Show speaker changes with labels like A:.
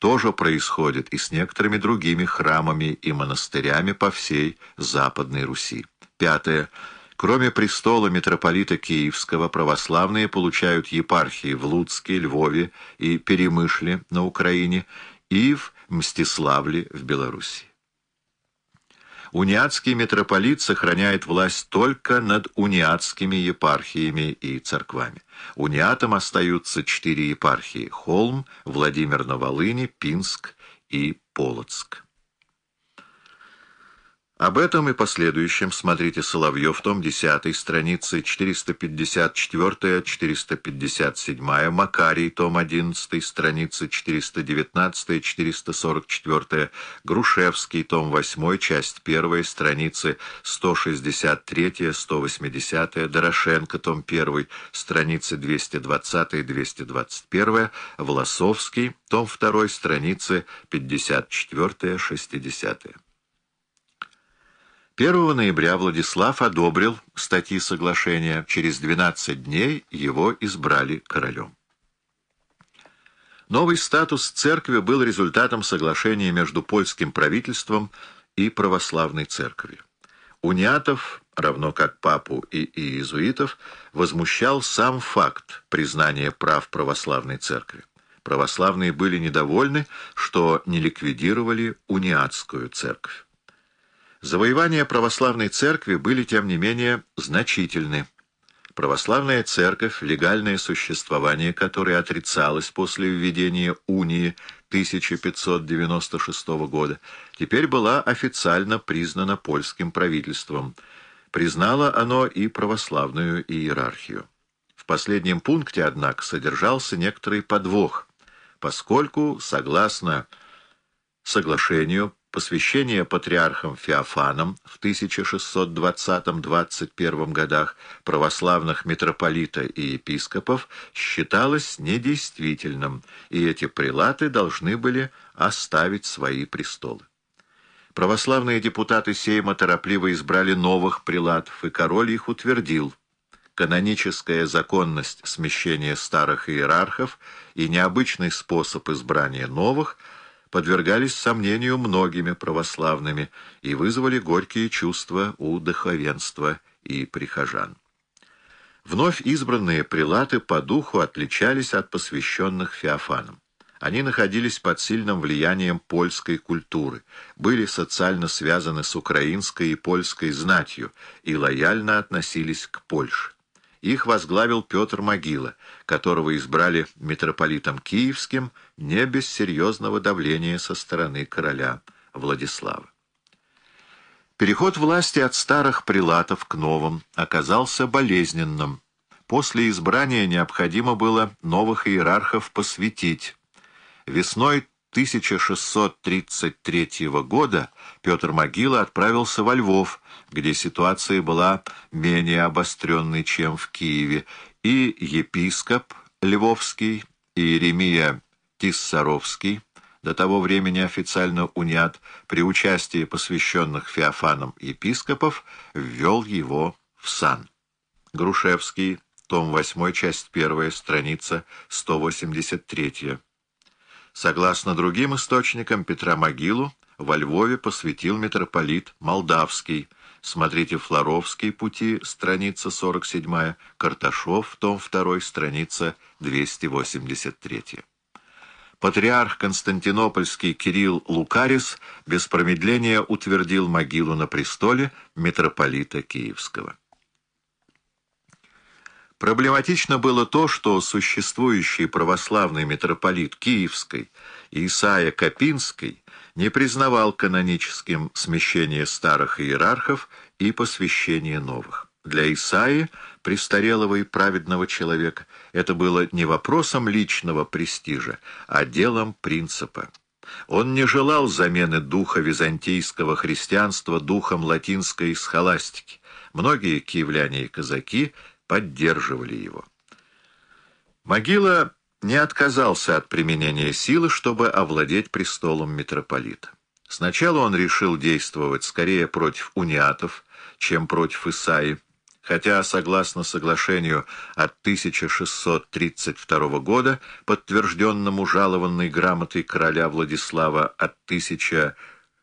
A: тоже происходит и с некоторыми другими храмами и монастырями по всей Западной Руси. Пятое. Кроме престола митрополита Киевского, православные получают епархии в Луцке, Львове и Перемышле на Украине и в Мстиславле в Беларуси. Униатский митрополит сохраняет власть только над униатскими епархиями и церквами. Униатам остаются четыре епархии – Холм, Владимир на Волыне, Пинск и Полоцк. Об этом и последующем смотрите Соловьев, том 10, страницы 454-457, Макарий, том 11, страницы 419-444, Грушевский, том 8, часть 1, страницы 163-180, Дорошенко, том 1, страницы 220-221, Власовский, том 2, страницы 54-60. 1 ноября Владислав одобрил статьи соглашения. Через 12 дней его избрали королем. Новый статус церкви был результатом соглашения между польским правительством и православной церковью. Униатов, равно как папу и иезуитов, возмущал сам факт признания прав православной церкви. Православные были недовольны, что не ликвидировали униатскую церковь. Завоевания православной церкви были, тем не менее, значительны. Православная церковь, легальное существование которой отрицалось после введения унии 1596 года, теперь была официально признана польским правительством. Признало оно и православную иерархию. В последнем пункте, однако, содержался некоторый подвох, поскольку, согласно соглашению, посвящение патриархом Феофаном в 1620-21 годах православных митрополита и епископов считалось недействительным, и эти прилаты должны были оставить свои престолы. Православные депутаты Сейма торопливо избрали новых прилатов, и король их утвердил. Каноническая законность смещения старых иерархов и необычный способ избрания новых – подвергались сомнению многими православными и вызвали горькие чувства у духовенства и прихожан. Вновь избранные прилаты по духу отличались от посвященных Феофаном. Они находились под сильным влиянием польской культуры, были социально связаны с украинской и польской знатью и лояльно относились к Польше. Их возглавил Петр Могила, которого избрали митрополитом Киевским не без серьезного давления со стороны короля Владислава. Переход власти от старых прилатов к новым оказался болезненным. После избрания необходимо было новых иерархов посвятить. Весной 1633 года Петр Могила отправился во Львов, где ситуация была менее обостренной, чем в Киеве, и епископ Львовский, и Иеремия Тиссаровский, до того времени официально униат, при участии посвященных Феофаном епископов, ввел его в сан. Грушевский, том 8, часть 1, страница 183. Согласно другим источникам, Петра Могилу во Львове посвятил митрополит Молдавский. Смотрите «Флоровский пути», страница 47, Карташов, том 2, страница 283. Патриарх Константинопольский Кирилл Лукарис без промедления утвердил могилу на престоле митрополита Киевского. Проблематично было то, что существующий православный митрополит Киевской Исаия Копинский не признавал каноническим смещение старых иерархов и посвящение новых. Для Исаи, престарелого и праведного человека, это было не вопросом личного престижа, а делом принципа. Он не желал замены духа византийского христианства духом латинской схоластики. Многие киевляне и казаки – поддерживали его. Могила не отказался от применения силы, чтобы овладеть престолом митрополита. Сначала он решил действовать скорее против униатов, чем против Исаи. хотя, согласно соглашению от 1632 года, подтвержденному жалованной грамотой короля Владислава от 1632